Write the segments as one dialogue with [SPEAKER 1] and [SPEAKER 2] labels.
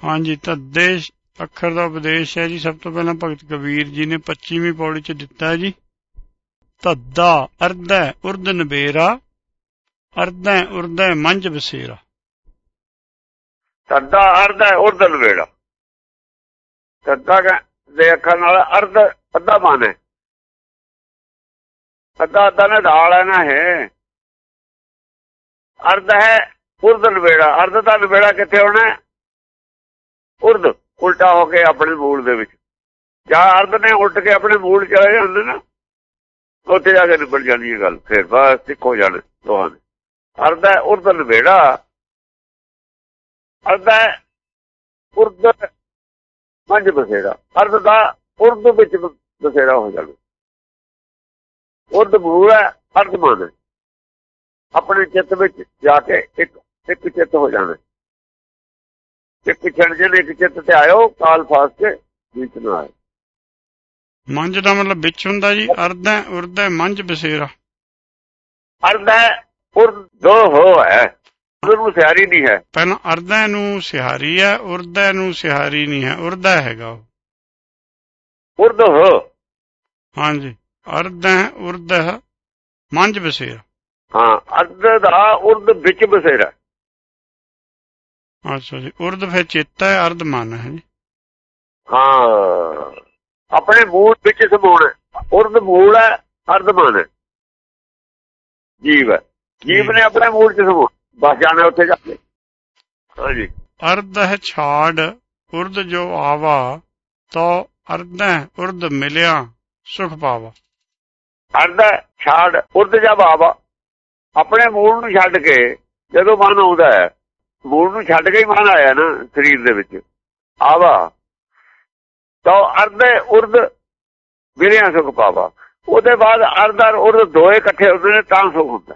[SPEAKER 1] ਹਾਂਜੀ ਤੱਦੇ ਅੱਖਰ ਦਾ ਉਪਦੇਸ਼ ਹੈ ਜੀ। ਸਭ ਤੋਂ ਪਹਿਲਾਂ ਭਗਤ ਕਬੀਰ ਜੀ ਨੇ 25ਵੀਂ ਪੌੜੀ 'ਚ ਦਿੱਤਾ ਜੀ। ਤੱਦਾ ਅਰਧੈ ਉਰਦ ਨਬੇਰਾ, ਅਰਧੈ ਉਰਦੈ ਮੰਜ ਬਸੇਰਾ।
[SPEAKER 2] ਤੱਦਾ ਅਰਧ ਹੈ ਉਰਦਨ ਵੇੜਾ ਤੱਦਾ ਦੇ ਅੱਖਰ ਨਾਲ ਅਰਧ ਅੱਧਾ ਮਨ ਹੈ। ਅੱਧਾ ਅੱਧਾ ਨੇ ਢਾਲ ਹੈ ਨਾ ਹੈ ਅਰਧ ਹੈ ਉਰਦਨ ਵੇੜਾ ਅਰਧ ਦਾ ਨਵੇੜਾ ਕਿੱਥੇ ਹੋਣਾ ਉਰਦ, ਉਲਟਾ ਹੋ ਕੇ ਆਪਣੇ ਮੂਲ ਦੇ ਵਿੱਚ। ਜਾਂ ਅਰਧ ਨੇ ਉਲਟ ਕੇ ਆਪਣੇ ਮੂਲ ਚਲੇ ਜਾਂਦੇ ਨਾ, ਉੱਥੇ ਜਾ ਕੇ ਨਿਬੜ ਜਾਂਦੀ ਹੈ ਗੱਲ। ਫਿਰ ਬਸ ਸਿੱਖ ਹੋ ਜਾਣ ਦੋਹਾਂ ਦੇ। ਅਰਧ ਹੈ ਉਰਦ ਵੇੜਾ ਅਰਧ ਹੈ ਉਰਦ ਮੰਝ ਬਸੇਰਾ ਅਰਧ ਦਾ ਉਰਦ ਵਿੱਚ ਬਸੇਰਾ ਹੋ ਜਾਣਾ ਉਰਦ ਮੂਲ ਹੈ ਅਰਧ ਮਨ ਹੈ। ਆਪਣੇ ਚਿੱਤ ਵਿੱਚ ਜਾ ਕੇ ਇੱਕ ਇੱਕ ਚਿੱਤ ਹੋ ਜਾਣਾ ਇੱਕ ਛਣ ਜਿਹਨੇ ਇੱਕ ਚਿੱਤ ਤੇ ਆਇਓ ਕਾਲ ਫਾਸ ਕੇ ਵਿੱਚ ਨਾ ਆਏ
[SPEAKER 1] ਮੰਝ ਦਾ ਮਤਲਬ ਵਿੱਚ ਹੁੰਦਾ ਜੀ ਅਰਧੈ ਉਰਦੈ ਮੰਝ ਬਸੇਰਾ।
[SPEAKER 2] ਅਰਧ ਹੈ ਉਰਦ ਦੋ ਹੋ ਹੈ। ਉਹਨੂੰ ਸਿਆਰੀ ਨਹੀਂ ਹੈ।
[SPEAKER 1] ਪਹਿਲਾਂ ਅਰਧੈ ਨੂੰ ਸਿਹਾਰੀ ਹੈ ਉਰਦੈ ਨੂੰ ਸਿਹਾਰੀ ਨਹੀਂ ਹੈ। ਉਰਦੈ ਹੈਗਾ ਉਹ।
[SPEAKER 2] ਉਰਦ ਹੋ।
[SPEAKER 1] ਹਾਂਜੀ। ਅਰਧੈ ਉਰਦੈ ਮੰਝ ਬਸੇਰਾ।
[SPEAKER 2] ਹਾਂ ਅਰਧ ਦਾ ਉਰਦ ਵਿੱਚ ਬਸੇਰਾ।
[SPEAKER 1] ਅੱਛਾ ਜੀ ਉਰਦ ਫਿਰ ਚਿੱਤ ਹੈ ਅਰਧ ਮਨ ਹੈ ਜੀ।
[SPEAKER 2] ਹਾਂ ਆਪਣੇ ਮੂਲ ਵਿੱਚ ਸਮਾਉਣਾ ਉਰਦ ਮੂਲ ਹੈ ਅਰਧ ਮਨ ਹੈ। ਜੀਵ ਹੈ ਜੀਵ ਨੇ ਆਪਣੇ ਮੂਲ ਚ ਸਮੋ ਬਸ ਜਾਣਾ ਉੱਥੇ ਜਾ ਕੇ। ਹਾਂਜੀ
[SPEAKER 1] ਅਰਧ ਹੈ ਛਾੜ ਉਰਦ ਜੋ ਆਵਾ ਤੋ ਅਰਧੈ ਉਰਦ ਮਿਲਿਆ ਸੁਖ ਪਾਵਾ।
[SPEAKER 2] ਅਰਧ ਛਾੜ ਉਰਦ ਜਬ ਆਵਾ ਆਪਣੇ ਮੂਲ ਨੂੰ ਛੱਡ ਕੇ ਜਦੋਂ ਮਨ ਆਉਂਦਾ ਹੈ ਮੂਲ ਨੂੰ ਛੱਡ ਕੇ ਹੀ ਮਨ ਆਇਆ ਨਾ ਸਰੀਰ ਦੇ ਵਿੱਚ। ਆਵਾ। ਤਾਂ ਅਰਧ ਉਰਦ ਵਿਰਿਆ ਸੁਖ ਪਾਵਾ। ਉਹਦੇ ਬਾਅਦ ਅਰਧ ਔਰ ਉਰਦ ਦੋਏ ਇਕੱਠੇ ਹੁੰਦੇ ਨੇ ਤਾਂ ਸੁਖ ਹੁੰਦਾ।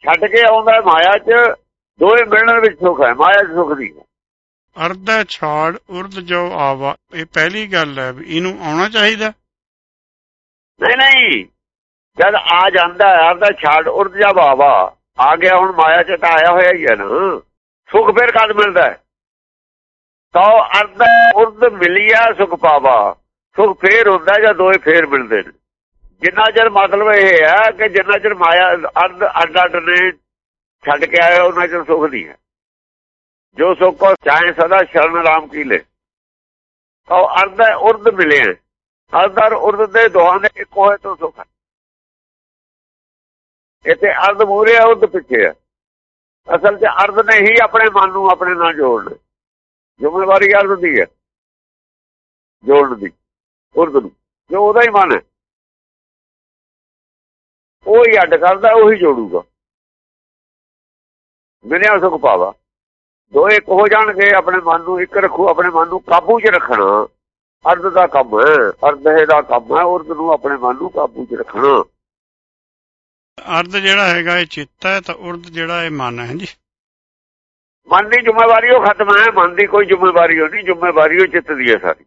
[SPEAKER 2] ਛੱਡ ਕੇ ਆਉਂਦਾ ਮਾਇਆ 'ਚ ਦੋਏ ਮਿਲਣ ਵਿੱਚ ਸੁਖ ਹੈ ਮਾਇਆ 'ਚ ਸੁਖ ਨਹੀਂ
[SPEAKER 1] ਅਰਧੈ ਛਾੜ ਉਰਦ ਜੋ ਆਵਾ ਇਹ ਪਹਿਲੀ ਗੱਲ ਹੈ ਇਹਨੂੰ ਆਉਣਾ ਚਾਹੀਦਾ।
[SPEAKER 2] ਨਹੀਂ ਨਹੀਂ। ਜਦ ਆ ਜਾਂਦਾ ਅਰਧਾ ਛੱਡ ਉਰਦ ਜਾ ਬਾਵਾ ਆ ਗਿਆ ਹੁਣ ਮਾਇਆ 'ਚ ਤਾਂ ਆਇਆ ਹੋਇਆ ਹੀ ਹੈ ਨਾ। ਸੁਖ ਫਿਰ ਕਦ ਮਿਲਦਾ ਹੈ? ਅਰਧ ਉਰਦ ਮਿਲਿਆ ਸੁਖ ਪਾਵਾ। ਸੁਖ ਫੇਰ ਹੁੰਦਾ ਜਾਂ ਦੋਏ ਫੇਰ ਮਿਲਦੇ ਨੇ। ਜਿੰਨਾ ਚਿਰ ਮਤਲਬ ਇਹ ਹੈ ਕਿ ਜਿੰਨਾ ਚਿਰ ਮਾਇਆ ਅਰਧ ਅੱਡ ਅੱਡ ਨੇ ਛੱਡ ਕੇ ਆਇਆ ਉਹਨਾਂ ਚਿਰ ਸੁਖ ਨਹੀਂ ਹੈ। ਜੋ ਸੁਖ ਕੋ ਚਾਹੇ ਸਦਾ ਸ਼ਰਨ ਰਾਮ ਕੀ ਲੈ। ਤਾਂ ਅਰਧ ਉਰਦ ਮਿਲੇ ਅਰਧ ਔਰ ਦੇ ਦੋਹਾਂ ਦੇ ਇੱਕ ਹੋਏ ਤੋਂ ਸੁਖ ਹੈ। ਇੱਥੇ ਅਰਧ ਮੂਰੇ ਆ ਉਰਦ ਪਿੱਛੇ ਹੈ ਅਸਲ 'ਚ ਅਰਧ ਨੇ ਹੀ ਆਪਣੇ ਮਨ ਨੂੰ ਆਪਣੇ ਨਾਲ ਜੋੜਨਾ। ਜੁਮਲਵਾਰੀ ਅਰਧ ਦੀ ਹੈ, ਜੋੜਨ ਦੀ ਉਰਦ ਨੂੰ। ਜੋ ਉਹਦਾ ਹੀ ਮਨ ਹੈ, ਉਹ ਹੀ ਅੱਡ ਕਰਦਾ, ਉਹੀ ਜੋੜੂਗਾ। ਬਿਨਾਂ ਸੁਖ ਪਾਵਾ। ਦੋ ਇੱਕ ਹੋ ਜਾਣਗੇ, ਆਪਣੇ ਮਨ ਨੂੰ ਇੱਕ ਰੱਖੋ, ਆਪਣੇ ਮਨ ਨੂੰ ਕਾਬੂ 'ਚ ਰੱਖਣਾ। ਅਰਧ ਦਾ ਕੰਮ ਹੈ, ਅਰਧ ਦਾ ਕੰਮ ਹੈ ਉਰਦ ਨੂੰ ਆਪਣੇ ਮਨ ਨੂੰ ਕਾਬੂ 'ਚ ਰੱਖਣਾ।
[SPEAKER 1] ਅਰਧ ਜਿਹੜਾ ਹੈਗਾ ਇਹ ਚਿੱਤ ਹੈ ਤਾਂ ਉਰਦ ਜਿਹੜਾ ਇਹ ਮਨ ਹੈ ਜੀ।
[SPEAKER 2] ਮਨ ਦੀ ਜ਼ਿੰਮੇਵਾਰੀ ਉਹ ਖਤਮ ਹੈ ਮਨ ਦੀ ਕੋਈ ਜ਼ਿੰਮੇਵਾਰੀ ਨਹੀਂ ਜ਼ਿੰਮੇਵਾਰੀ ਉਹ ਚਿੱਤ ਦੀ ਹੈ ਸਾਰੀ।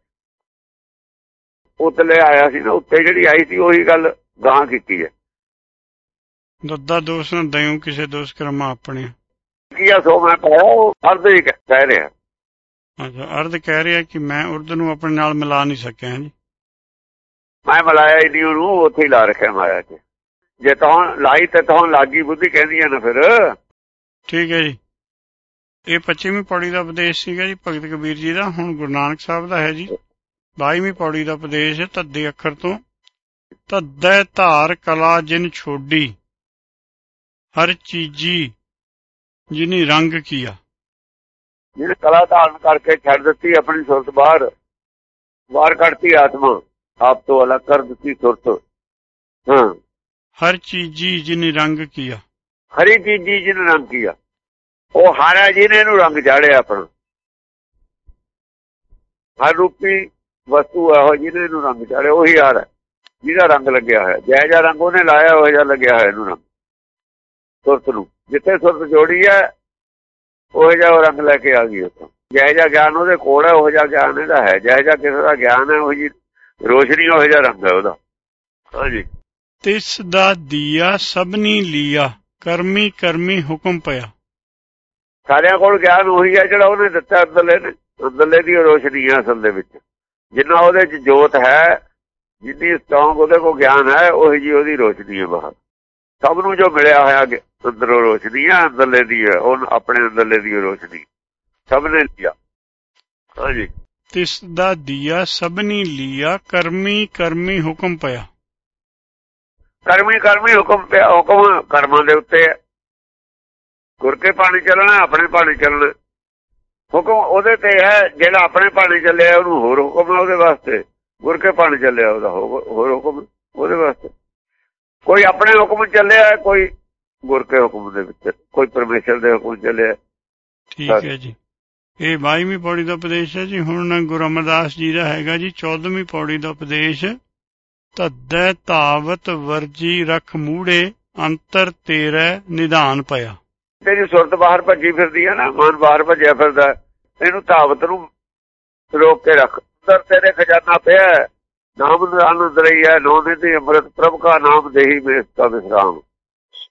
[SPEAKER 2] ਉਤਲੇ ਆਇਆ ਸੀ ਨਾ ਉੱਤੇ ਜਿਹੜੀ ਆਈ ਸੀ ਉਹੀ ਗੱਲ ਗਾਂ ਕੀਤੀ ਹੈ।
[SPEAKER 1] ਦੱਦਾ ਦੋਸ਼ ਨਾ ਦਇਓ ਕਿਸੇ ਦੋਸ਼ ਕਰਮਾ ਆਪਣੇ।
[SPEAKER 2] ਕੀ ਆ ਸੋ ਮੈਂ ਉਹ ਅਰਧ ਹੀ ਕਹਿ ਕਹਿ ਰਿਹਾ।
[SPEAKER 1] ਅੱਛਾ ਅਰਧ ਕਹਿ ਰਿਹਾ ਕਿ ਮੈਂ ਉਰਦ ਨੂੰ ਆਪਣੇ ਨਾਲ ਮਿਲਾ ਨਹੀਂ ਸਕਿਆ ਜੀ।
[SPEAKER 2] ਮੈਂ ਮਲਾਇਆ ਹੀ ਨਹੀਂ ਉਹਨੂੰ ਉੱਥੇ ਹੀ ਲਾ ਰੱਖਿਆ ਮਾਇਆ 'ਚ। ਜੇ ਤਾਂ ਲਾਈ ਤੇ ਤਾਂ ਲਾਗੀ ਬੁੱਧੀ ਕਹਿੰਦੀ ਹੈ ਨਾ ਫਿਰ।
[SPEAKER 1] ਠੀਕ ਹੈ ਜੀ। ਇਹ 25ਵੀਂ ਪੌੜੀ ਦਾ ਉਪਦੇਸ਼ ਸੀਗਾ ਜੀ ਭਗਤ ਕਬੀਰ ਜੀ ਦਾ। ਹੁਣ ਗੁਰੂ ਨਾਨਕ ਸਾਹਿਬ ਦਾ ਹੈ ਜੀ। 22ਵੀਂ ਪੌੜੀ ਦਾ ਉਪਦੇਸ਼ ਤੱਦੇ ਅੱਖਰ ਤੋਂ। ਤੱਦੈ ਧਾਰ ਕਲਾ ਜਿਨ ਛੋਡੀ ਹਰ ਚੀਜੀ ਜਿਨੀ ਰੰਗ ਕੀਆ।
[SPEAKER 2] ਜਿਹਨੇ ਕਲਾ ਧਾਰਨ ਕਰਕੇ ਛੱਡ ਦਿੱਤੀ ਆਪਣੀ ਸੁਰਤ ਬਾਹਰ ਬਾਹਰ ਕੱਢਤੀ ਆਤਮਾ ਆਪ ਤੋਂ ਅਲੱਗ ਕਰ ਦਿੱਤੀ ਸੁਰਤ। ਹਾਂ।
[SPEAKER 1] ਹਰ ਚੀਜੀ ਜਿਨੀ ਰੰਗ ਕੀਆ।
[SPEAKER 2] ਹਰੀ ਚੀਜ਼ੀ ਜਿਹਨੇ ਰੰਗ ਕੀਆ। ਉਹ ਹਾਰਾ ਜਿਹਨੇ ਇਹਨੂੰ ਰੰਗ ਚਾੜਿਆ ਆਪਣਾ। ਹਰ ਰੂਪੀ ਵਸਤੂ ਇਹੋ ਜਿਹਨੇ ਇਹਨੂੰ ਰੰਗ ਚਾੜਿਆ, ਉਹੀ ਹਾਰ ਹੈ। ਜਿਹਦਾ ਰੰਗ ਲੱਗਿਆ ਹੋਇਆ ਜੈ ਜੈ ਰੰਗ ਉਹਨੇ ਲਾਇਆ, ਉਹ ਜਿਹਾ ਲੱਗਿਆ ਹੋਇਆ ਇਹਨੂੰ ਰੰਗ। ਸੁਰਤ ਨੂੰ, ਜਿੱਥੇ ਸੁਰਤ ਜੋੜੀ ਹੈ, ਉਹ ਜਿਹਾ ਉਹ ਰੰਗ ਲੈ ਕੇ ਆ ਗਈ ਉੱਥੋਂ। ਜੈ ਜੈ ਗਿਆਨ ਉਹਦੇ ਕੋਲ ਹੈ, ਉਹ ਜਿਹਾ ਗਿਆਨ ਇਹਦਾ ਹੈ। ਜੈ ਜੈ ਕਿਸੇ ਦਾ ਗਿਆਨ ਹੈ, ਉਹ ਜੀ ਰੋਸ਼ਨੀ, ਉਹ ਜਿਹਾ ਰੰਗ ਹੈ ਉਹਦਾ। ਹਾਂਜੀ।
[SPEAKER 1] ਤਿਸ ਦਾ ਦੀਆ ਸਭਨੀ ਲੀਆ ਕਰਮੀ ਕਰਮੀ ਹੁਕਮ ਪਿਆ।
[SPEAKER 2] ਸਾਰਿਆਂ ਕੋਲ ਗਿਆਨ ਉਹੀ ਹੈ ਜਿਹੜਾ ਉਹਨੇ ਦਿੱਤਾ ਅੰਦਰਲੇ ਨੇ ਅੰਦਰਲੇ ਦੀ ਰੋਸ਼ਨੀ ਹੈ ਅਸਲ ਦੇ ਵਿੱਚ। ਜਿੰਨਾ ਉਹਦੇ 'ਚ ਜੋਤ ਹੈ ਜਿੰਨੀ ਸਟਰੋਂਗ ਉਹਦੇ ਕੋਲ ਗਿਆਨ ਹੈ ਉਹੀ ਜੀ ਉਹਦੀ ਰੋਸ਼ਨੀ ਹੈ ਬਾਹਰ। ਸਭ ਨੂੰ ਜੋ ਮਿਲਿਆ ਹੋਇਆ ਅੰਦਰੋਂ ਰੋਸ਼ਨੀ ਹੈ ਅੰਦਰਲੇ ਦੀ ਹੈ ਉਹ ਆਪਣੇ ਅੰਦਰਲੇ ਦੀ ਰੋਸ਼ਨੀ ਸਭ ਨੇ ਲਿਆ। ਹਾਂਜੀ।
[SPEAKER 1] ਤਿਸ ਦਾ ਦੀਆ ਸਭਨੀ ਲਿਆ ਕਰਮੀ ਕਰਮੀ ਹੁਕਮ ਪਿਆ।
[SPEAKER 2] ਕਰਮੀ ਕਰਮੀ ਹੁਕਮ ਪਿਆ, ਹੁਕਮ ਕਰਮਾਂ ਦੇ ਉੱਤੇ ਹੈ। ਗੁਰ ਕੇ ਪਾਣੀ ਚੱਲਣਾ, ਆਪਣੇ ਪਾਣੀ ਚੱਲਣਾ। ਹੁਕਮ ਉਹਦੇ ਤੇ ਹੈ, ਜਿਹੜਾ ਆਪਣੇ ਪਾਣੀ ਚੱਲਿਆ, ਉਹਨੂੰ ਹੋਰ ਹੁਕਮ ਹੈ ਉਹਦੇ ਵਾਸਤੇ। ਗੁਰ ਕੇ ਪਾਣੀ ਚੱਲਿਆ, ਉਹਦਾ ਹੋਰ ਹੁਕਮ ਉਹਦੇ ਵਾਸਤੇ। ਕੋਈ ਆਪਣੇ ਹੁਕਮ ਚੱਲਿਆ, ਕੋਈ ਗੁਰ ਕੇ ਹੁਕਮ ਦੇ ਵਿੱਚ, ਕੋਈ ਪਰਮੇਸ਼ਰ ਦੇ ਹੁਕਮ ਚੱਲਿਆ।
[SPEAKER 1] ਠੀਕ ਹੈ ਜੀ। ਇਹ 22ਵੀਂ ਪੌੜੀ ਦਾ ਉਪਦੇਸ਼ ਹੈ ਜੀ। ਹੁਣ ਗੁਰੂ ਅਮਰਦਾਸ ਜੀ ਦਾ ਹੈਗਾ ਜੀ 14ਵੀਂ ਪੌੜੀ ਦਾ ਉਪਦੇਸ਼। ਤੱਦੈ ਧਾਵਤ ਵਰਜੀ ਰਖ ਮੂੜੇ, ਅੰਤਰ ਤੇਰੇ ਨਿਧਾਨ ਪਿਆ।
[SPEAKER 2] ਤੇਰੀ ਸੁਰਤ ਬਾਹਰ ਭੱਜੀ ਫਿਰਦੀ ਹੈ ਨਾ, ਮਨ ਬਾਹਰ ਭੱਜਿਆ ਫਿਰਦਾ ਇਹਨੂੰ ਧਾਵਤ ਨੂੰ ਰੋਕ ਕੇ ਰੱਖ। ਅੰਦਰ ਤੇਰੇ ਖਜ਼ਾਨਾ ਪਿਆ ਨਾਮ ਆਨੰਦ ਰਹੀ ਹੈ ਨੋਨੇ ਤੇ ਅੰਮ੍ਰਿਤ ਪ੍ਰਭ ਕਾ ਨਾਮ ਦੇਹੀ ਮੇਸ ਦਾ ਵਿਸਰਾਮ।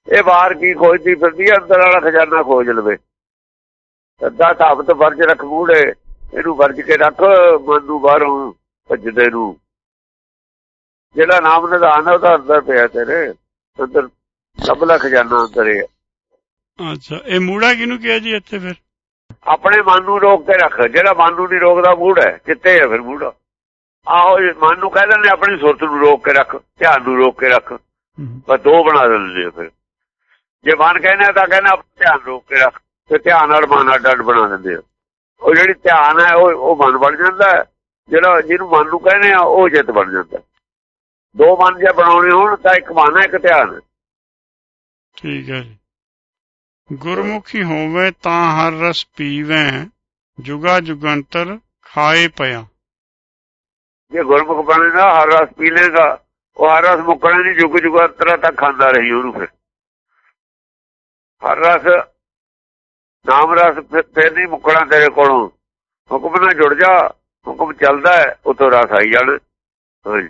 [SPEAKER 2] ਇਹ ਬਾਹਰ ਕੀ ਖੋਜਦੀ ਫਿਰਦੀ ਹੈ ਅੰਦਰ ਵਾਲਾ ਖਜ਼ਾਨਾ ਖੋਜ ਲਵੇ। ਸੱਦਾ ਧਾਵਤ ਵਰਜ ਰੱਖ ਮੂੜੇ, ਇਹਨੂੰ ਵਰਜ ਕੇ ਰੱਖ, ਮਨ ਨੂੰ ਬਾਹਰੋਂ ਭੱਜਦੇ ਨੂੰ। ਜਿਹੜਾ ਨਾਮ ਨਿਧਾਨ ਹੈ ਉਹਦਾ ਅੰਦਰ ਪਿਆ ਤੇਰੇ। ਅੰਦਰ ਸਭ ਦਾ ਖਜ਼ਾਨਾ ਅੰਦਰ ਹੈ
[SPEAKER 1] ਅੱਛਾ ਇਹ ਮੂੜਾ ਕਿਹਨੂੰ ਕਿਹਾ ਜੀ ਇੱਥੇ ਫਿਰ?
[SPEAKER 2] ਆਪਣੇ ਮਨ ਨੂੰ ਰੋਕ ਕੇ ਰੱਖ। ਜਿਹੜਾ ਮਨ ਨੂੰ ਨਹੀਂ ਰੋਕਦਾ ਮੂੜ ਹੈ। ਕਿੱਥੇ ਹੈ ਫਿਰ ਮੂੜਾ? ਆਹੋ ਮਨ ਨੂੰ ਕਹਿੰਦੇ ਨੇ ਆਪਣੀ ਸੁਰਤ ਨੂੰ ਰੋਕ ਕੇ ਰੱਖ ਧਿਆਨ ਨੂੰ ਰੋਕ ਕੇ ਰੱਖ। ਬਸ ਦੋ ਬਣਾ ਦਿੰਦੇ ਫਿਰ। ਜੇ ਮਨ ਕਹਿੰਦਾ ਤਾਂ ਕਹਿੰਦਾ ਆਪਣਾ ਧਿਆਨ ਰੋਕ ਕੇ ਰੱਖ। ਤੇ ਧਿਆਨ ਨਾਲ ਮਨ ਅੱਡ ਬਣਾ ਦਿੰਦੇ ਉਹ ਜਿਹੜੀ ਧਿਆਨ ਹੈ ਉਹ ਉਹ ਮਨ ਬਣ ਜਾਂਦਾ ਜਿਹੜਾ ਜਿਹਨੂੰ ਮਨ ਨੂੰ ਕਹਿੰਦੇ ਆ ਉਹ ਜਿੱਤ ਬਣ ਜਾਂਦਾ ਦੋ ਮਨ ਜੇ ਬਣਾਉਣੇ ਹੋਣ ਤਾਂ ਇੱਕ ਮਨ ਹੈ ਇੱਕ ਧਿਆਨ।
[SPEAKER 1] ਠੀਕ ਹੈ ਜੀ। ਗੁਰਮੁਖੀ ਹੋਵੇ ਤਾਂ ਹਰ ਰਸ ਪੀਵੇ ਜੁਗਾ ਜੁਗੰਤਰ ਖਾਏ ਪਿਆ।
[SPEAKER 2] ਜੇ ਗੁਰਮੁਖ ਬਣੇਗਾ ਹਰ ਰਸ ਪੀ ਲੇਗਾ ਉਹ ਹਰ ਰਸ ਮੁੱਕਣਾ ਨਹੀਂ ਜੁਗ ਜੁਗੰਤਰ ਤੱਕ ਖਾਂਦਾ ਰਹੀ ਉਹਨੂੰ ਫਿਰ। ਹਰ ਰਸ ਨਾਮ ਰਸ ਫਿਰ ਨਹੀਂ ਮੁੱਕਣਾ ਤੇਰੇ ਕੋਲੋਂ। ਹੁਕਮ ਨਾਲ ਜੁੜ ਜਾ ਹੁਕਮ ਚੱਲਦਾ ਹੈ ਉਤੋਂ ਰਸ ਆਈ ਜਾਣ। ਹਾਂਜੀ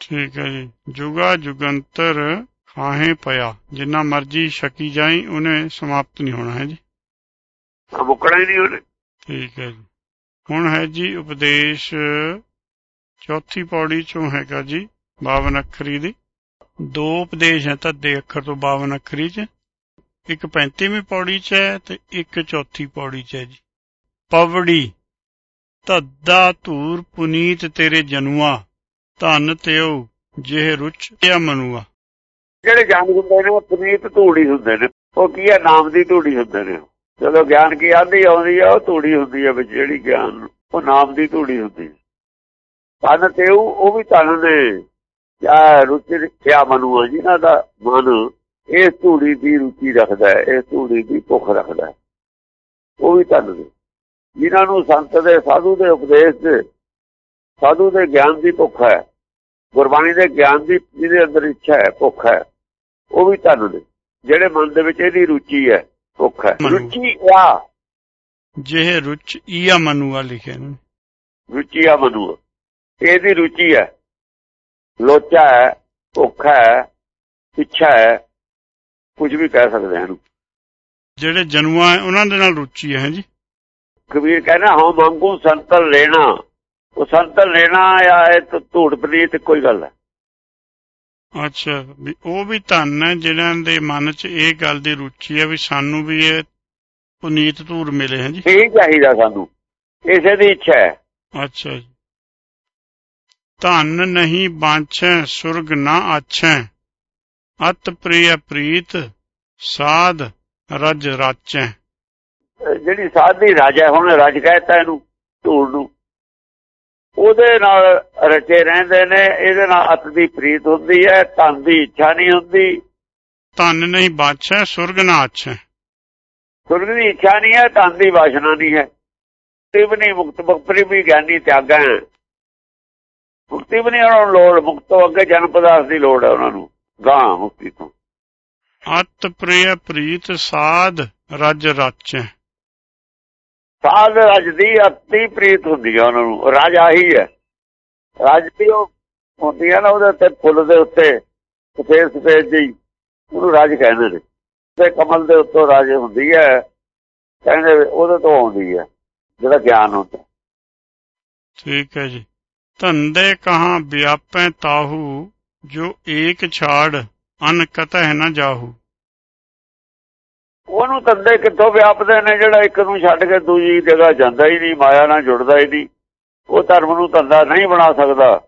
[SPEAKER 1] ਠੀਕ ਹੈ ਜੀ। ਜੁਗਾ ਜੁਗੰਤਰ ਖਾਹੇ ਪਿਆ। ਜਿੰਨਾ ਮਰਜ਼ੀ ਛਕੀ ਜਾਈ ਉਹਨੇ ਸਮਾਪਤ ਨਹੀਂ ਹੋਣਾ ਹੈ ਜੀ।
[SPEAKER 2] ਮੁੱਕਣਾ ਹੀ ਨਹੀਂ ਉਹਨੇ।
[SPEAKER 1] ਠੀਕ ਹੈ ਜੀ। ਹੁਣ ਹੈ ਜੀ ਉਪਦੇਸ਼ ਚੌਥੀ ਪੌੜੀ ਚੋਂ ਹੈਗਾ ਜੀ 52 ਅੱਖਰੀ ਦੀ। ਦੋ ਉਪਦੇਸ਼ ਹੈ ਤੱਦੇ ਅੱਖਰ ਤੋਂ 52 ਅੱਖਰੀ ਚ। ਇੱਕ 35ਵੀਂ ਪੌੜੀ ਚ ਹੈ ਤੇ ਇੱਕ ਚੌਥੀ ਪੌੜੀ ਚ ਹੈ ਜੀ। ਪਵੜੀ ਤੱਦਾ ਧੂਰ ਪੁਨੀਤ ਤੇਰੇ ਜਨੂਆ। ਧਨ ਤਿਉ ਜਿਹ ਰੁਚ ਕਿਆ ਮਨੂਆ।
[SPEAKER 2] ਜਿਹੜੇ ਗਿਆਨ ਹੁੰਦੇ ਨੇ ਉਹ ਪੁਨੀਤ ਧੂੜੀ ਹੁੰਦੇ ਨੇ, ਉਹ ਕੀ ਹੈ ਨਾਮ ਦੀ ਧੂੜੀ ਹੁੰਦੇ ਨੇ ਜਦੋਂ ਗਿਆਨ ਕੀ ਆਂਦੀ ਆਉਂਦੀ ਆ, ਉਹ ਧੂੜੀ ਹੁੰਦੀ ਹੈ ਵਿੱਚ ਜਿਹੜੀ ਗਿਆਨ, ਉਹ ਨਾਮ ਦੀ ਧੂੜੀ ਹੁੰਦੀ ਧਨ ਤੇ ਉਹ ਵੀ ਤਨ ਨੇ। ਜਾਂ ਰੁਚੀ ਕਿਆ ਮਨੂਆ, ਜਿਨ੍ਹਾਂ ਦਾ ਮਨ ਇਸ ਧੂੜੀ ਦੀ ਰੁਚੀ ਰੱਖਦਾ ਹੈ, ਇਸ ਧੂੜੀ ਦੀ ਭੁੱਖ ਰੱਖਦਾ ਹੈ। ਉਹ ਵੀ ਧਨ ਨੇ। ਜਿਨ੍ਹਾਂ ਨੂੰ ਸੰਤ ਦੇ, ਸਾਧੂ ਦੇ ਉਪਦੇਸ਼ ਦੇ, ਸਾਧੂ ਦੇ ਗਿਆਨ ਦੀ ਭੁੱਖ ਹੈ ਗੁਰਬਾਣੀ ਦੇ ਗਿਆਨ ਦੀ ਜਿਹਦੇ ਅੰਦਰ ਇੱਛਾ ਹੈ ਭੁੱਖ ਹੈ ਉਹ ਵੀ ਧਨ ਨੇ। ਜਿਹੜੇ ਮਨ ਦੇ ਵਿੱਚ ਇਹਦੀ ਰੁਚੀ ਹੈ ਭੁੱਖ ਹੈ। ਰੁਚੀ ਆ।
[SPEAKER 1] ਜਿਹੇ ਰੁਚ ਈਆ ਮਨੂਆ ਲਿਖਿਆ ਨੇ
[SPEAKER 2] ਰੁਚੀ ਆ ਮਨੂਆ ਇਹਦੀ ਰੁਚੀ ਹੈ। ਲੋਚਾ ਹੈ ਭੁੱਖ ਹੈ ਇੱਛਾ ਹੈ ਕੁਝ ਵੀ ਕਹਿ ਸਕਦੇ ਹਾਂ
[SPEAKER 1] ਜਿਹੜੇ ਜਨੂਆ ਉਹਨਾਂ ਦੇ ਨਾਲ ਰੁਚੀ ਹੈ ਜੀ?
[SPEAKER 2] ਕਬੀਰ ਕਹਿੰਦਾ ਹਾਂ ਮੰਗੂ ਸੰਤਲ ਲੈਣਾ। ਉਹ ਸੰਤਲ ਲੈਣਾ ਜਾਂ ਇਹ ਧੂੜ ਪਨੀਤ ਕੋਈ ਗੱਲ ਹੈ
[SPEAKER 1] ਅੱਛਾ ਵੀ ਉਹ ਵੀ ਧੰਨ ਹੈ ਜਿਹਨਾਂ ਦੇ ਮਨ 'ਚ ਇਹ ਗੱਲ ਦੀ ਰੁਚੀ ਹੈ ਵੀ ਸਾਨੂੰ ਵੀ ਇਹ ਪੁਨੀਤ ਧੂੜ ਮਿਲੇ ਹੈ ਜੀ?
[SPEAKER 2] ਇਹ ਚਾਹੀਦਾ ਸਾਨੂੰ। ਇਸੇ ਦੀ ਇੱਛਾ ਹੈ।
[SPEAKER 1] ਅੱਛਾ ਜੀ। ਧਨ ਨਹੀਂ ਬਾਂਛੈ ਸੁਰਗ ਨਾ ਆਛੈ। ਅਤ ਪ੍ਰਿਯ ਪ੍ਰੀਤ ਸਾਧ ਰਜ ਰਾਚੈ।
[SPEAKER 2] ਜਿਹੜੀ ਸਾਧ ਦੀ ਰਾਜਾ ਹੁਣ ਰਜ ਕਹਿੰਦਾ ਇਹਨੂੰ ਧੂੜ ਨੂੰ। ਉਹਦੇ ਨਾਲ ਰਚੇ ਰਹਿੰਦੇ ਨੇ ਇਹਦੇ ਨਾਲ ਅਤ ਦੀ ਪ੍ਰੀਤ ਹੁੰਦੀ ਹੈ ਧਨ ਦੀ ਇੱਛਾ ਨਹੀਂ ਹੁੰਦੀ।
[SPEAKER 1] ਧਨ ਨਹੀਂ ਬਾਛੈ ਸੁਰਗ ਨਾ ਆਛੈ।
[SPEAKER 2] ਸੁਰਗ ਦੀ ਇੱਛਾ ਨਹੀਂ ਹੈ ਧਨ ਦੀ ਵਾਸ਼ਨਾ ਨਹੀਂ ਹੈ। ਤੇ ਵੀ ਨਹੀਂ ਮੁਕਤ ਬਖਤਰੀ ਵੀ ਗਿਆਨੀ ਤਿਆਗਾ ਹੈ। ਮੁਕਤੀ ਵੀ ਨਹੀਂ ਉਹਨਾਂ ਨੂੰ ਲੋੜ ਮੁਕਤ ਤੋਂ ਅੱਗੇ ਜਨ ਪਦਾਰਥ ਦੀ ਲੋੜ ਹੈ ਉਹਨਾਂ ਨੂੰ ਗਾਂ ਮੁਕਤੀ ਤੋਂ।
[SPEAKER 1] ਅਤ ਪ੍ਰਿਯ ਪ੍ਰੀਤ ਸਾਧ ਰਜ ਰਾਚੈ।
[SPEAKER 2] ਸਾਧ ਰਜ ਦੀ ਅਤੀ ਪ੍ਰੀਤ ਹੁੰਦੀ ਹੈ ਉਹਨਾਂ ਨੂੰ। ਰਾਜ ਆਹੀ ਹੈ। ਰਾਜ ਦੀ ਉਹ ਹੁੰਦੀ ਹੈ ਨਾ ਉਹਦੇ ਤੇ ਫੁੱਲ ਦੇ ਉੱਤੇ, ਸਫੇਦ ਸਫੇਦ ਜੀ ਉਹਨੂੰ ਰਾਜ ਕਹਿੰਦੇ ਨੇ। ਤੇ ਕਮਲ ਦੇ ਉੱਤੋਂ ਰਾਜ ਹੁੰਦੀ ਹੈ। ਕਹਿੰਦੇ ਉਹਦੇ ਤੋਂ ਆਉਂਦੀ ਹੈ, ਜਿਹੜਾ ਗਿਆਨ ਹੁੰਦਾ।
[SPEAKER 1] ਠੀਕ ਹੈ ਜੀ। ਧੰਦੇ ਕਹਾਂ ਵਿਆਪੈ ਤਾਹੂ, ਜੋ ਏਕ ਛਾੜ ਅਨ ਕਤਹਿ ਨ ਜਾਹੂ।
[SPEAKER 2] ਉਹਨੂੰ ਧੰਦੇ ਕਿੱਥੋਂ ਵਿਆਪਦੇ ਨੇ ਜਿਹੜਾ ਇੱਕ ਨੂੰ ਛੱਡ ਕੇ ਦੂਜੀ ਜਗ੍ਹਾ ਜਾਂਦਾ ਹੀ ਨਹੀਂ, ਮਾਇਆ ਨਾਲ ਜੁੜਦਾ ਹੀ ਨਹੀਂ। ਉਹ ਧਰਮ ਨੂੰ ਧੰਦਾ ਨਹੀਂ ਬਣਾ ਸਕਦਾ।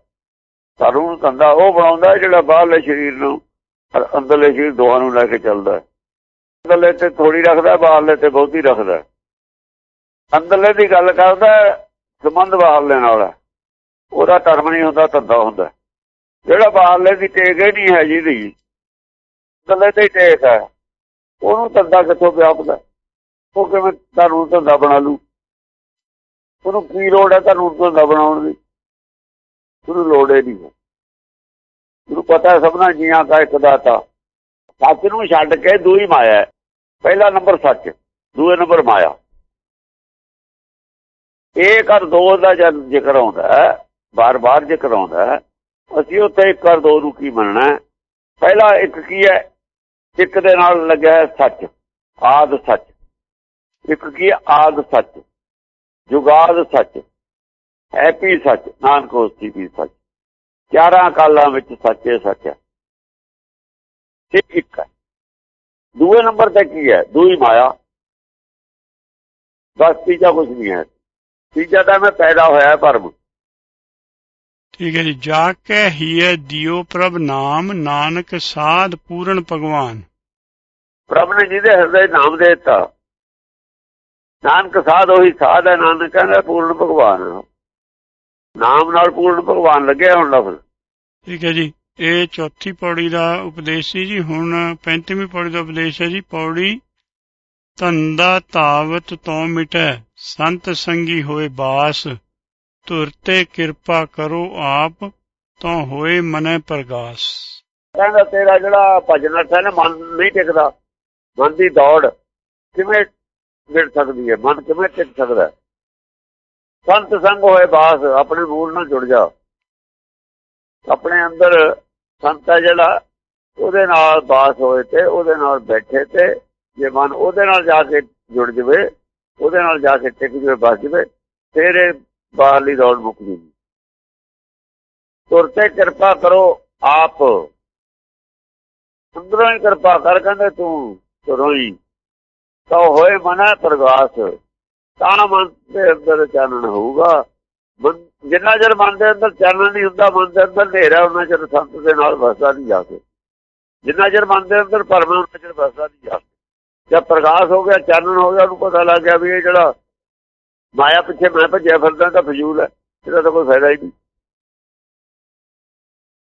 [SPEAKER 2] ਧਰਮ ਨੂੰ ਧੰਦਾ ਉਹ ਬਣਾਉਂਦਾ ਜਿਹੜਾ ਬਾਹਰਲੇ ਸਰੀਰ ਨੂੰ ਔਰ ਅੰਦਰਲੇ ਸਰੀਰ ਦੋਹਾਂ ਨੂੰ ਲੈ ਕੇ ਚੱਲਦਾ। ਅੰਦਰਲੇ ਤੇ ਥੋੜੀ ਰੱਖਦਾ, ਬਾਹਰਲੇ ਤੇ ਬਹੁਤੀ ਰੱਖਦਾ। ਅੰਦਰਲੇ ਦੀ ਗੱਲ ਕਰਦਾ, ਸੰਬੰਧ ਬਾਹਰਲੇ ਨਾਲ ਉਹਦਾ ਧਰਮ ਨਹੀਂ ਹੁੰਦਾ ਧੰਦਾ ਹੁੰਦਾ। ਜਿਹੜਾ ਬਾਹਰਲੇ ਦੀ ਟੇਕ ਹੀ ਨਹੀਂ ਹੈ ਜਿਹਦੀ ਅੰਦਰਲੇ ਤੇ ਟੇਕ ਹੈ। ਉਹਨੂੰ ਧੰਦਾ ਕਿੱਥੋਂ ਵਿਆਪਦਾ ਉਹ ਕਿਵੇਂ ਤੁਹਾਨੂੰ ਧੰਦਾ ਬਣਾ ਲੂ ਉਹਨੂੰ ਕੀ ਲੋੜ ਹੈ ਤੁਹਾਨੂੰ ਧੰਦਾ ਬਣਾਉਣ ਦੀ? ਉਹਨੂੰ ਲੋੜ ਹੀ ਨਹੀਂ ਉਹਨੂੰ ਪਤਾ ਸਭਨਾ ਜੀਆਂ ਦਾ ਇੱਕ ਦਾਤਾ। ਸੱਚ ਨੂੰ ਛੱਡ ਕੇ ਦੂਈ ਮਾਇਆ ਪਹਿਲਾ ਨੰਬਰ ਸੱਚ, ਦੂਏ ਨੰਬਰ ਮਾਇਆ। ਇੱਕ ਔਰ ਦੋ ਦਾ ਜਦ ਜ਼ਿਕਰ ਆਉਂਦਾ ਬਾਰ-ਬਾਰ ਜ਼ਿਕਰ ਆਉਂਦਾ ਅਸੀਂ ਉੱਥੇ ਇੱਕ ਔਰ ਦੋ ਨੂੰ ਕੀ ਮੰਨਣਾ ਪਹਿਲਾ ਇੱਕ ਕੀ ਹੈ? ਇੱਕ ਦੇ ਨਾਲ ਲੱਗਿਆ ਸੱਚ, ਆਦ ਸੱਚ। ਇੱਕ ਕੀ ਆਦ ਸੱਚ, ਜੁਗਾਦ ਸੱਚ ਹੈਪੀ ਸੱਚ, ਨਾਨਕ ਹੋਸਤੀ ਵੀ ਸੱਚ। ਚਾਰਾਂ ਕਾਲਾਂ ਵਿੱਚ ਸੱਚੇ ਸੱਚ ਹੈ। ਇਹ ਇੱਕ ਹੈ। ਦੂਏ ਨੰਬਰ ਤੇ ਕੀ ਹੈ? ਦੂਈ ਮਾਇਆ। ਬਸ ਤੀਜਾ ਕੁਝ ਨਹੀਂ ਹੈ। ਤੀਜਾ ਤਾਂ ਮੈਂ ਪੈਦਾ ਹੋਇਆ ਭਰਮ
[SPEAKER 1] ਠੀਕ ਹੈ ਜੀ। ਜਾ ਕੇ ਹੀਏ ਦਿਓ ਪ੍ਰਭ ਨਾਮ ਨਾਨਕ ਸਾਧ ਪੂਰਨ ਭਗਵਾਨ।
[SPEAKER 2] ਪ੍ਰਭ ਨੇ ਜਿਹਦੇ ਹਿਰਦੇ ਨਾਮ ਦੇ ਦਿੱਤਾ ਨਾਨਕ ਸਾਧ ਉਹੀ ਸਾਧ ਹੈ ਨਾਨਕ ਕਹਿੰਦਾ ਪੂਰਨ ਭਗਵਾਨ ਨਾਮ ਨਾਲ ਪੂਰਨ ਭਗਵਾਨ ਲੱਗਿਆ ਹੁਣ ਲਫ਼ਜ਼
[SPEAKER 1] ਠੀਕ ਹੈ ਜੀ। ਇਹ ਚੌਥੀ ਪੌੜੀ ਦਾ ਉਪਦੇਸ਼ ਸੀ ਜੀ। ਹੁਣ 35ਵੀਂ ਪੌੜੀ ਦਾ ਉਪਦੇਸ਼ ਹੈ ਜੀ। ਪੌੜੀ ਧੰਦਾ ਤਾਵਤ ਤੋਂ ਮਿਟੈ ਸੰਤ ਸੰਗੀ ਹੋਏ ਬਾਸ। ਤੁਰਤੇ ਕਿਰਪਾ ਕਰੋ ਆਪ, ਤਾਂ ਹੋਏ ਮਨੈ ਪ੍ਰਗਾਸ।
[SPEAKER 2] ਕਹਿੰਦਾ ਤੇਰਾ ਜਿਹੜਾ ਭਜਨ ਅਰਥ ਹੈ ਨਾ, ਮਨ ਨਹੀਂ ਟਿਕਦਾ, ਮਨ ਦੀ ਦੌੜ ਕਿਵੇਂ ਮਿਟ ਸਕਦੀ ਹੈ, ਮਨ ਕਿਵੇਂ ਟਿਕ ਸਕਦਾ ਸੰਤ ਸੰਗ ਹੋਏ ਬਾਸ, ਆਪਣੇ ਮੂਲ ਨਾਲ ਜੁੜ ਜਾ। ਆਪਣੇ ਅੰਦਰ ਸੰਤ ਹੈ ਜਿਹੜਾ, ਉਹਦੇ ਨਾਲ ਬਾਸ ਹੋਏ ਤੇ, ਉਹਦੇ ਨਾਲ ਬੈਠੇ ਤੇ, ਜੇ ਮਨ ਉਹਦੇ ਨਾਲ ਜਾ ਕੇ ਜੁੜ ਜਵੇ, ਉਹਦੇ ਨਾਲ ਜਾ ਕੇ ਟਿਕ ਜਵੇ, ਬਸ ਜਵੇ, ਤੇਰੇ ਬਾਹਰਲੀ ਦੌੜ ਮੁੱਕ ਜੂਗੀ ਤੁਰਤੇ ਕਿਰਪਾ ਕਰੋ ਆਪ। ਅੰਦਰੋਂ ਹੀ ਕਿਰਪਾ ਕਰ ਕਹਿੰਦੇ ਤੂੰ ਤੁਰੋਂ ਤਾਂ ਹੋਏ ਮਨਾ ਪ੍ਰਗਾਸ। ਤਾਂ ਮਨ ਦੇ ਅੰਦਰ ਚਾਨਣ ਹੋਊਗਾ। ਜਿੰਨਾ ਚਿਰ ਮਨ ਦੇ ਅੰਦਰ ਚਾਨਣ ਨਹੀਂ ਹੁੰਦਾ, ਮਨ ਦੇ ਅੰਦਰ ਹਨੇਰਾ ਉਹਨਾਂ ਚਿਰ ਸੰਤ ਦੇ ਨਾਲ ਵਸਦਾ ਨਹੀਂ ਜਾ ਕੇ। ਜਿੰਨਾ ਚਿਰ ਮਨ ਦੇ ਅੰਦਰ ਭਰਮ ਉਹਨਾਂ ਚਿਰ ਵਸਦਾ ਨਹੀਂ ਜਾ ਜਦ ਪ੍ਰਕਾਸ਼ ਹੋ ਗਿਆ, ਚਾਨਣ ਹੋ ਗਿਆ, ਉਹਨੂੰ ਪਤਾ ਲੱਗ ਗਿਆ ਵੀ ਇਹ ਜਿਹੜਾ ਮਾਇਆ ਪਿੱਛੇ ਮੈਂ ਭੱਜਿਆ ਫਿਰਦਾ ਤਾਂ ਫਜ਼ੂਲ ਹੈ ਇਹਦਾ ਤਾਂ ਕੋਈ ਫਾਇਦਾ ਹੀ ਨਹੀਂ।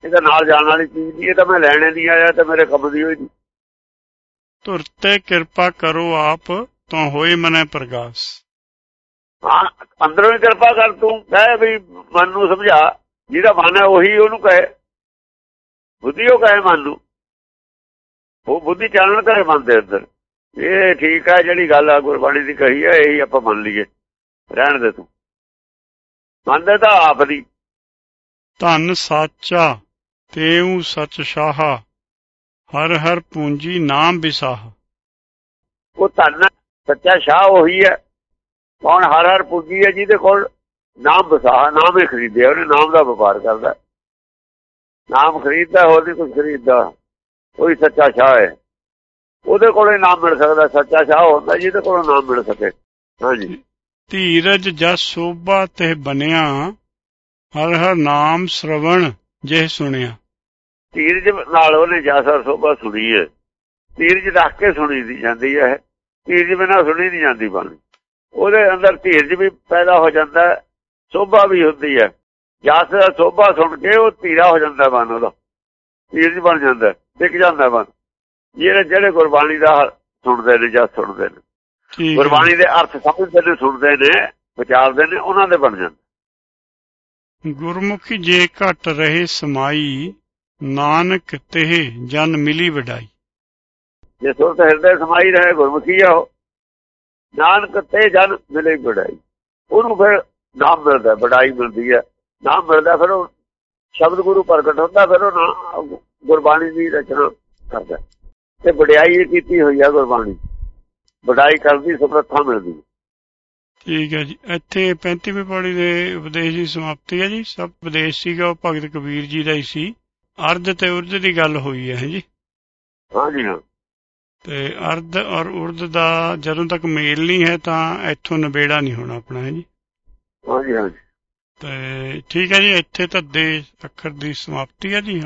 [SPEAKER 2] ਇਹਦਾ ਨਾਲ ਜਾਣ ਵਾਲੀ ਚੀਜ਼ ਨਹੀਂ ਇਹ ਤਾਂ ਮੈਂ ਲੈਣੇ ਨਹੀਂ ਆਇਆ ਤੇ ਮੇਰੇ ਕੰਮ ਦੀ ਹੋਈ ਨਹੀਂ।
[SPEAKER 1] ਤੁਰਤੇ ਕਿਰਪਾ ਕਰੋ ਆਪ ਤਾਂ ਹੋਏ ਮਨੈ ਪ੍ਰਗਾਸ।
[SPEAKER 2] ਹਾਂ ਅੰਦਰੋਂ ਹੀ ਕਿਰਪਾ ਕਰ ਤੂੰ ਕਹੇ ਵੀ ਮਨ ਨੂੰ ਸਮਝਾ ਜਿਹਦਾ ਮਨ ਹੈ ਉਹੀ ਉਹਨੂੰ ਕਹੇ। ਬੁੱਧੀ ਉਹ ਕਹੇ ਮਨ ਨੂੰ। ਉਹ ਬੁੱਧੀ ਚਾਨਣ ਕਰੇ ਮਨ ਦੇ ਅੰਦਰ। ਇਹ ਠੀਕ ਹੈ ਜਿਹੜੀ ਗੱਲ ਆ ਗੁਰਬਾਣੀ ਦੀ ਕਹੀ ਹੈ ਇਹੀ ਆਪਾਂ ਮੰਨ ਲਈਏ। ਰਹਿਣ ਦੇ ਤੂੰ। ਮੰਨਦੇ ਤਾਂ ਆਪ ਦੀ।
[SPEAKER 1] ਧਨ ਸਾਚਾ ਤੇਉ ਸਚ ਸ਼ਾਹਾ ਹਰ ਹਰ ਪੂੰਜੀ ਨਾਮ ਵਿਸਾਹ।
[SPEAKER 2] ਉਹ ਧਨ ਸੱਚਾ ਸ਼ਾਹ ਉਹੀ ਹੈ। ਕੌਣ ਹਰ ਹਰ ਪੂੰਜੀ ਹੈ ਜਿਹਦੇ ਕੋਲ ਨਾਮ ਵਿਸਾਹ ਨਾਮ ਹੀ ਖਰੀਦਿਆ ਉਹਨੇ ਨਾਮ ਦਾ ਵਪਾਰ ਕਰਦਾ। ਨਾਮ ਖਰੀਦਦਾ ਹੋਰ ਨਹੀਂ ਕੁਝ ਖਰੀਦਦਾ। ਉਹੀ ਸੱਚਾ ਸ਼ਾਹ ਹੈ। ਉਹਦੇ ਕੋਲੇ ਨਾਮ ਮਿਲ ਸਕਦਾ ਸੱਚਾ ਸ਼ਾਹ ਹੁੰਦਾ ਜਿਹਦੇ ਕੋਲੋਂ ਨਾਮ ਮਿਲ ਸਕੇ। ਹਾਂਜੀ।
[SPEAKER 1] ਧੀਰਜ ਜਸ ਸੋਭਾ ਤੇ ਬਨਿਆ ਹਰ ਹਰ ਨਾਮ ਸ਼ਰਵਣ ਜੇ ਸੁਣਿਆ।
[SPEAKER 2] ਧੀਰਜ ਨਾਲ ਉਹਨੇ ਜਸ ਸੋਭਾ ਸੁਣੀ ਹੈ। ਧੀਰਜ ਰੱਖ ਕੇ ਸੁਣੀ ਦੀ ਜਾਂਦੀ ਹੈ। ਧੀਰਜ ਬਿਨਾ ਸੁਣੀ ਨਹੀਂ ਜਾਂਦੀ ਬਾਣੀ। ਉਹਦੇ ਅੰਦਰ ਧੀਰਜ ਵੀ ਪੈਦਾ ਹੋ ਜਾਂਦਾ ਸੋਭਾ ਵੀ ਹੁੰਦੀ ਹੈ। ਜਸ ਦਾ ਸੋਭਾ ਸੁਣ ਕੇ ਉਹ ਧੀਰਾ ਹੋ ਜਾਂਦਾ ਮਨ ਉਹਦਾ। ਧੀਰਜ ਬਣ ਜਾਂਦਾ ਟਿਕ ਜਾਂਦਾ ਮਨ। ਜਿਹੜੇ ਜਿਹੜੇ ਗੁਰਬਾਣੀ ਦਾ ਸੁਣਦੇ ਨੇ ਜਾਂ ਸੁਣਦੇ ਨੇ। ਗੁਰਬਾਣੀ ਦੇ ਅਰਥ ਸਮਝਦੇ ਨੇ ਸੁਣਦੇ ਨੇ ਵਿਚਾਰਦੇ ਨੇ ਉਹਨਾਂ ਦੇ ਬਣ ਜਾਂਦੇ।
[SPEAKER 1] ਗੁਰਮੁਖੀ ਜੇ ਘਟ ਰਹੇ ਸਮਾਈ ਨਾਨਕ ਤੇ ਜਨ ਮਿਲੀ ਵਡਾਈ।
[SPEAKER 2] ਜੇ ਸੁਰਤ ਹਿਰਦੇ ਸਮਾਈ ਰਹੇ ਗੁਰਮੁਖੀ ਆ ਨਾਨਕ ਤੇ ਜਨ ਮਿਲੇ ਵਡਾਈ। ਉਹਨੂੰ ਫਿਰ ਨਾਮ ਮਿਲਦਾ ਵਡਾਈ ਮਿਲਦੀ ਹੈ। ਨਾਮ ਮਿਲਦਾ ਫਿਰ ਉਹ ਸ਼ਬਦ ਗੁਰੂ ਪ੍ਰਗਟ ਹੁੰਦਾ ਫਿਰ ਉਹ ਗੁਰਬਾਣੀ ਦੀ ਰਚਨਾ ਕਰਦਾ। ਤੇ ਵਡਿਆਈ ਕੀਤੀ ਹੋਈ ਆ ਗੁਰਬਾਣੀ। ਵਡਾਈ ਕਰਨ ਦੀ ਸਮਰੱਥਾ ਮਿਲਦੀ। ਹੈ।
[SPEAKER 1] ਠੀਕ ਹੈ ਜੀ। ਇੱਥੇ 35ਵੀਂ ਪੌੜੀ ਦੇ ਉਪਦੇਸ਼ ਦੀ ਸਮਾਪਤੀ ਹੈ ਜੀ। ਸਭ ਉਪਦੇਸ਼ ਸੀਗਾ ਉਹ ਭਗਤ ਕਬੀਰ ਜੀ ਦਾ ਹੀ ਸੀ। ਅਰਧ ਤੇ ਉਰਧ ਦੀ ਗੱਲ ਹੋਈ ਹੈ ਜੀ।
[SPEAKER 2] ਹਾਂ
[SPEAKER 1] ਤੇ ਅਰਧ ਔਰ ਉਰਧ ਦਾ ਜਦੋਂ ਤੱਕ ਮੇਲ ਨਹੀਂ ਹੈ ਤਾਂ ਇੱਥੋਂ ਨਿਬੇੜਾ ਨਹੀਂ ਹੋਣਾ ਆਪਣਾ ਹੈ ਜੀ।
[SPEAKER 2] ਹਾਂਜੀ ਹਾਂਜੀ
[SPEAKER 1] ਤੇ ਠੀਕ ਹੈ ਜੀ। ਇੱਥੇ ਧੱਦੇ ਅੱਖਰ ਦੀ ਸਮਾਪਤੀ ਹੈ ਜੀ।